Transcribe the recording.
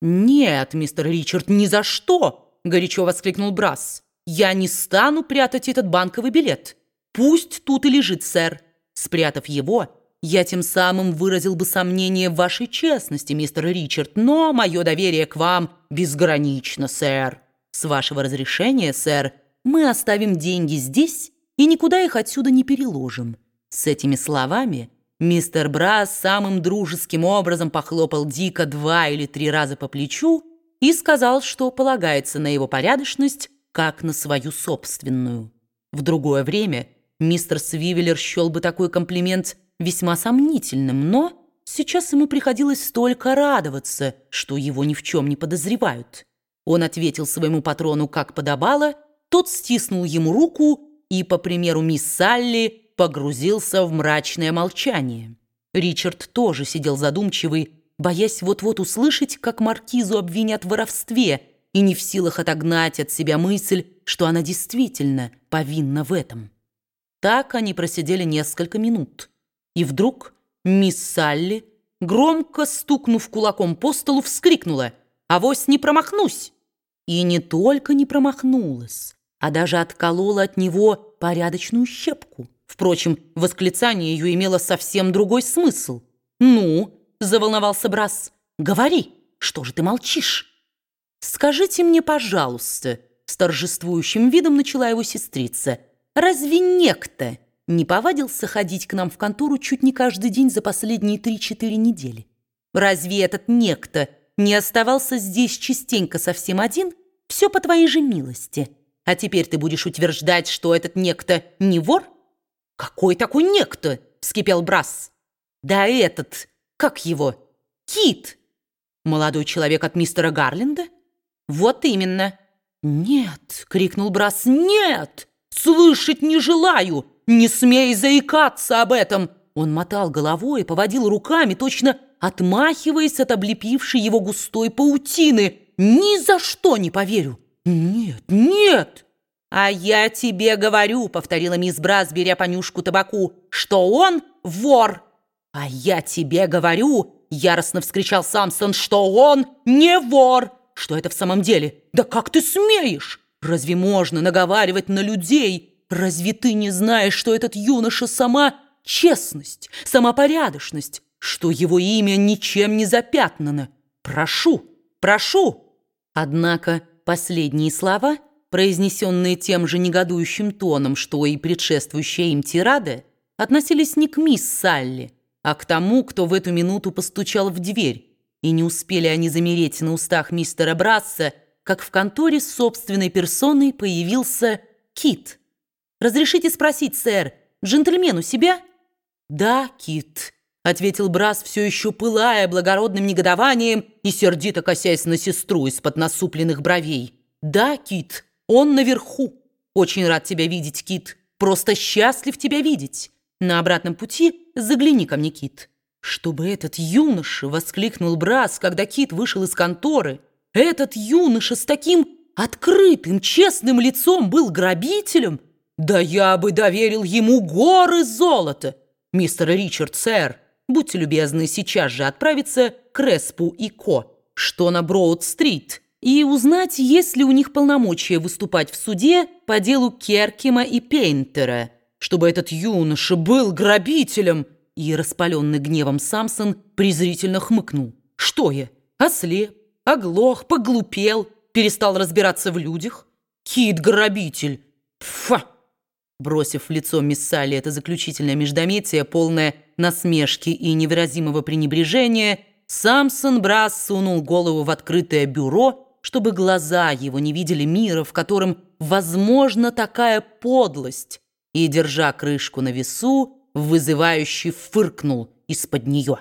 «Нет, мистер Ричард, ни за что!» — горячо воскликнул Брас. «Я не стану прятать этот банковый билет. Пусть тут и лежит, сэр. Спрятав его, я тем самым выразил бы сомнение в вашей честности, мистер Ричард, но мое доверие к вам безгранично, сэр. С вашего разрешения, сэр, мы оставим деньги здесь и никуда их отсюда не переложим». С этими словами мистер Брас самым дружеским образом похлопал Дика два или три раза по плечу и сказал, что полагается на его порядочность, как на свою собственную. В другое время мистер Свивеллер счел бы такой комплимент весьма сомнительным, но сейчас ему приходилось столько радоваться, что его ни в чем не подозревают. Он ответил своему патрону как подобало, тот стиснул ему руку и, по примеру мисс Салли, погрузился в мрачное молчание. Ричард тоже сидел задумчивый, боясь вот-вот услышать, как маркизу обвинят в воровстве, и не в силах отогнать от себя мысль, что она действительно повинна в этом. Так они просидели несколько минут. И вдруг мисс Салли, громко стукнув кулаком по столу, вскрикнула «Авось не промахнусь!» И не только не промахнулась, а даже отколола от него порядочную щепку. Впрочем, восклицание ее имело совсем другой смысл. «Ну?» — заволновался Брас. «Говори, что же ты молчишь?» «Скажите мне, пожалуйста», — с торжествующим видом начала его сестрица, «разве некто не повадился ходить к нам в контору чуть не каждый день за последние три-четыре недели? Разве этот некто не оставался здесь частенько совсем один? Все по твоей же милости. А теперь ты будешь утверждать, что этот некто не вор?» «Какой такой некто?» — вскипел Брас. «Да этот, как его? Кит!» «Молодой человек от мистера Гарленда?» «Вот именно!» «Нет!» — крикнул Брас. «Нет! Слышать не желаю! Не смей заикаться об этом!» Он мотал головой и поводил руками, точно отмахиваясь от облепившей его густой паутины. «Ни за что не поверю!» «Нет, нет!» «А я тебе говорю», — повторила мисс Брас, беря понюшку табаку, «что он вор». «А я тебе говорю», — яростно вскричал Самсон, «что он не вор». «Что это в самом деле? Да как ты смеешь? Разве можно наговаривать на людей? Разве ты не знаешь, что этот юноша сама честность, сама порядочность, что его имя ничем не запятнано? Прошу, прошу». Однако последние слова — произнесенные тем же негодующим тоном, что и предшествующая им тирада, относились не к мисс Салли, а к тому, кто в эту минуту постучал в дверь. И не успели они замереть на устах мистера Брасса, как в конторе с собственной персоной появился Кит. «Разрешите спросить, сэр, джентльмен у себя?» «Да, Кит», — ответил Брас, все еще пылая благородным негодованием и сердито косясь на сестру из-под насупленных бровей. «Да, Кит, он наверху. Очень рад тебя видеть, Кит. Просто счастлив тебя видеть. На обратном пути загляни ко мне, Кит. Чтобы этот юноша, воскликнул Брас, когда Кит вышел из конторы, этот юноша с таким открытым, честным лицом был грабителем, да я бы доверил ему горы золота. Мистер Ричард, сэр, будьте любезны сейчас же отправиться к Респу и Ко, что на Броуд-стрит, и узнать, есть ли у них полномочия выступать в суде по делу Керкима и Пейнтера, чтобы этот юноша был грабителем. И распаленный гневом Самсон презрительно хмыкнул. Что я? Ослеп, оглох, поглупел, перестал разбираться в людях? Кит-грабитель! Пфа! Бросив в лицо мисс Салли это заключительное междометие, полное насмешки и невыразимого пренебрежения, Самсон Брас сунул голову в открытое бюро чтобы глаза его не видели мира, в котором возможна такая подлость, и, держа крышку на весу, вызывающе фыркнул из-под нее.